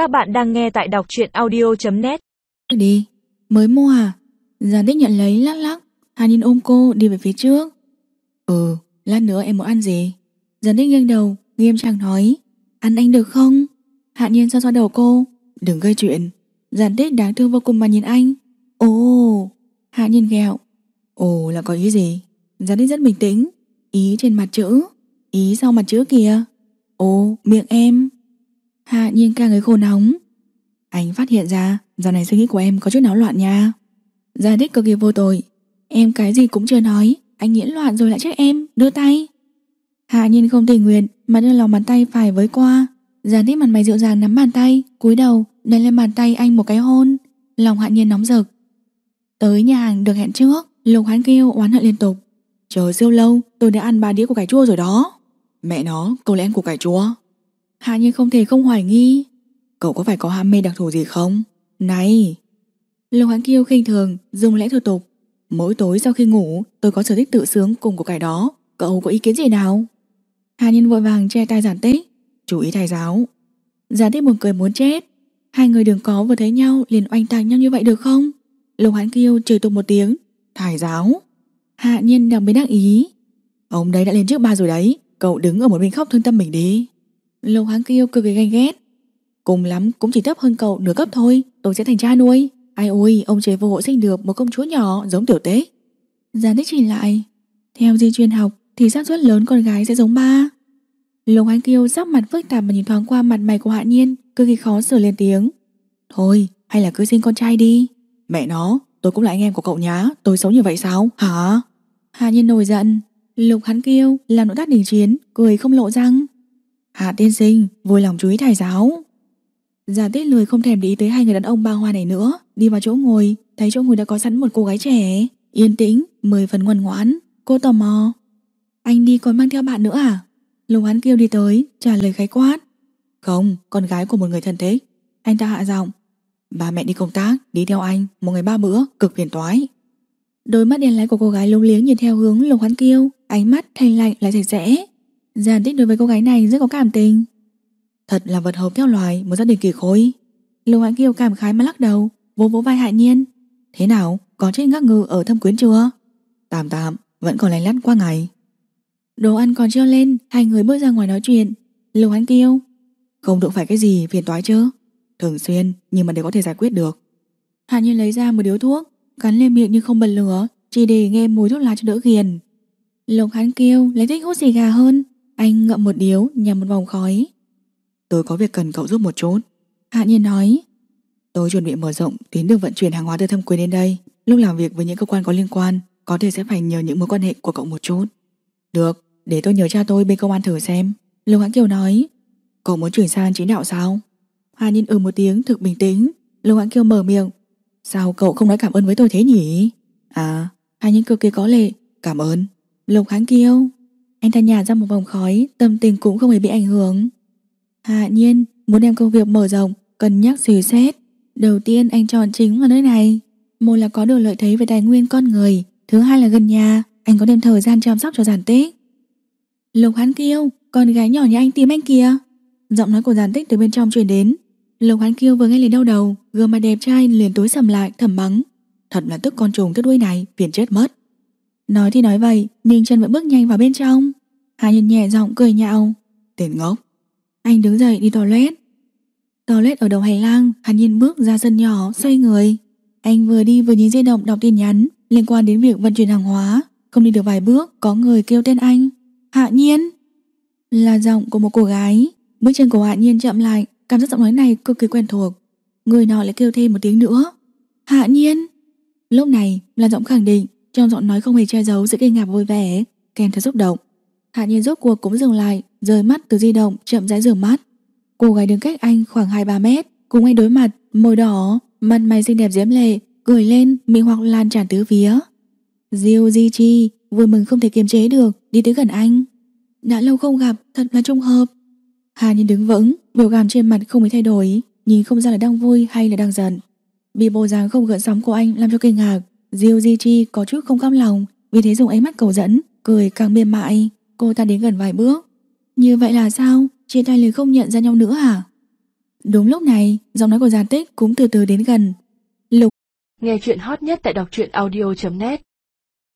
Các bạn đang nghe tại đọc truyện audio.net Đi, mới mua à? Giàn tích nhận lấy lắc lắc. Hà Nhiên ôm cô đi về phía trước. Ừ, lát nữa em muốn ăn gì? Giàn tích nghiêng đầu, nghiêm trang nói. Ăn anh được không? Hạ Nhiên xoa xoa đầu cô. Đừng gây chuyện. Giàn tích đáng thương vô cùng mà nhìn anh. Ồ, Hạ Nhiên ghẹo. Ồ là có ý gì? Giàn tích rất bình tĩnh. Ý trên mặt chữ. Ý sau mặt chữ kìa. Ồ, miệng em. Hạ Nhiên ca người khô nóng. Anh phát hiện ra Giờ này suy nghĩ của em có chút náo loạn nha. Gia đích cực kỳ vô tội. Em cái gì cũng chưa nói, Anh nhiễm loạn rồi lại trách em, Đưa tay. Hạ nhiên không tình nguyện, Mà đưa lòng bàn tay phải với qua. Gia đích mặt mày dịu dàng nắm bàn tay, cúi đầu đánh lên bàn tay anh một cái hôn. Lòng hạ nhiên nóng rực. Tới nhà hàng được hẹn trước, Lục hắn kêu oán hận liên tục. Chờ siêu lâu, tôi đã ăn ba đĩa của cải chua rồi đó. Mẹ nó cậu lại ăn của cải chua. Hạ nhiên không thể không hoài nghi. Cậu có phải có ham mê đặc thù gì không? Này! Lưu Hán Kiêu khinh thường, dùng lẽ thủ tục. Mỗi tối sau khi ngủ, tôi có sở thích tự sướng cùng của cái đó. Cậu có ý kiến gì nào? Hà Nhân vội vàng che tay giản tích. Chú ý thầy giáo. Giản tích buồn cười muốn chết. Hai người đừng có vừa thấy nhau liền oanh tạc nhau như vậy được không? Lục Hán Kiêu chửi tục một tiếng. Thầy giáo. Hạ Nhân đặc biệt đắc ý. Ông đấy đã lên trước ba rồi đấy. Cậu đứng ở một bên khóc thương tâm mình đi. Lục Hán kêu cực kỳ ganh ghét. Cùng lắm cũng chỉ thấp hơn cậu nửa cấp thôi, Tôi sẽ thành cha nuôi. Ai ôi, ông trời vô hộ sinh được một công chúa nhỏ giống tiểu tế. Giàn đích chỉ lại. Theo di truyền học thì xác suất lớn con gái sẽ giống ba. Lục Hán Kiêu sắc mặt phức tạp mà nhìn thoáng qua mặt mày của Hạ Nhiên, Cực kỳ khó xử lên tiếng. Thôi, hay là cứ sinh con trai đi. Mẹ nó, tôi cũng là anh em của cậu nhá, Tôi xấu như vậy sao? Hả? Hạ Nhiên nổi giận. Lục Hán Kiêu làm nỗi đắt đình chiến, Cười không lộ răng. Hạ tiên sinh vui lòng chú ý thầy giáo. Giả tiết lười không thèm để ý tới hai người đàn ông ba hoa này nữa. Đi vào chỗ ngồi Thấy chỗ ngồi đã có sẵn một cô gái trẻ. Yên tĩnh, mười phần ngoan ngoãn. Cô tò mò. Anh đi còn mang theo bạn nữa à? Lục hắn kêu đi tới, trả lời khái quát. Không, con gái của một người thân thích. Anh ta hạ giọng. Ba mẹ đi công tác, đi theo anh Một ngày ba bữa, cực phiền toái. Đôi mắt đen láy của cô gái lúng liếng nhìn theo hướng Lục hắn kêu Ánh mắt thanh lạnh lại sạch sẽ. Giàn tích đối với cô gái này rất có cảm tình. Thật là vật hợp theo loài Một gia đình kỳ khối Lục Hạnh Kiều cảm khái mà lắc đầu Vỗ vỗ vai Hạ Nhiên. Thế nào có chết ngắc ngư ở thâm quyến chưa? Tạm tạm vẫn còn lành lắt qua ngày. Đồ ăn còn chưa lên Hai người bước ra ngoài nói chuyện. Lục Hạnh Kiều Không đụng phải cái gì phiền toái chứ. Thường xuyên nhưng mà đều có thể giải quyết được. Hạ Nhiên lấy ra một điếu thuốc Cắn lên miệng nhưng không bật lửa Chỉ để nghe mùi thuốc lá cho đỡ ghiền. Lục Hán Kiêu lấy thích hút xì gà hơn Anh ngậm một điếu nhằm một vòng khói. Tôi có việc cần cậu giúp một chút. Hạ nhiên nói. Tôi chuẩn bị mở rộng tuyến đường vận chuyển hàng hóa từ thâm quyến đến đây. Lúc làm việc với những cơ quan có liên quan Có thể sẽ phải nhờ những mối quan hệ của cậu một chút. Được, để tôi nhờ cha tôi bên công an thử xem. Lục Hãn Kiều nói. Cậu muốn chuyển sang chính đạo sao? Hạ nhiên ừ một tiếng thực bình tĩnh. Lục Hãn Kiều mở miệng. Sao cậu không nói cảm ơn với tôi thế nhỉ? À, Hạ nhiên cực kỳ có lệ. Cảm ơn. Lục Hãn Kiều anh ta nhả ra một vòng khói, Tâm tình cũng không hề bị ảnh hưởng. Hạ nhiên, muốn đem công việc mở rộng, Cân nhắc suy xét. Đầu tiên anh chọn chính vào nơi này. Một là có được lợi thế về tài nguyên con người, Thứ hai là gần nhà. Anh có thêm thời gian chăm sóc cho giản tích. Lục hắn kêu Con gái nhỏ nhà anh tìm anh kìa. Giọng nói của giản tích từ bên trong truyền đến. Lục hắn kêu vừa nghe liền đau đầu, Gương mặt đẹp trai liền tối sầm lại, thầm mắng. Thật là tức con trùng cái đuôi này, Phiền chết mất. Nói thì nói vậy Nhưng chân vẫn bước nhanh vào bên trong. Hà nhân nhẹ giọng cười nhạo. Tên ngốc. Anh đứng dậy đi toilet. Toilet ở đầu hành lang Hắn nhìn bước ra sân nhỏ xoay người. Anh vừa đi vừa nhìn di động đọc tin nhắn Liên quan đến việc vận chuyển hàng hóa. Không đi được vài bước có người kêu tên anh. Hạ nhiên. Là giọng của một cô gái. Bước chân của Hạ nhiên chậm lại Cảm giác giọng nói này cực kỳ quen thuộc. Người nọ lại kêu thêm một tiếng nữa. Hạ nhiên. Lúc này là giọng khẳng định trong giọng nói không hề che giấu sự kinh ngạc vui vẻ Kèm theo xúc động. Hạ nhiên rốt cuộc cũng dừng lại Rời mắt từ di động chậm rãi rửa mắt. Cô gái đứng cách anh khoảng 2-3 mét Cùng anh đối mặt, môi đỏ Mặt mày xinh đẹp diễm lệ Cười lên, mị hoặc lan tràn tứ phía Diêu Di Chi vui mừng không thể kiềm chế được Đi tới gần anh. Đã lâu không gặp, thật là trùng hợp. Hà nhiên đứng vững, biểu cảm trên mặt không hề thay đổi Nhìn không ra là đang vui hay là đang giận. Bị bộ dáng không gợn sóng của anh làm cho kinh ngạc. Diêu Di Chi có chút không cam lòng Vì thế dùng ánh mắt cầu dẫn Cười càng mềm mại Cô ta đến gần vài bước Như vậy là sao? Chia tay liền không nhận ra nhau nữa à? Đúng lúc này, giọng nói của Giản Tích cũng từ từ đến gần. Lục Nghe chuyện hot nhất tại đọc truyện audio.net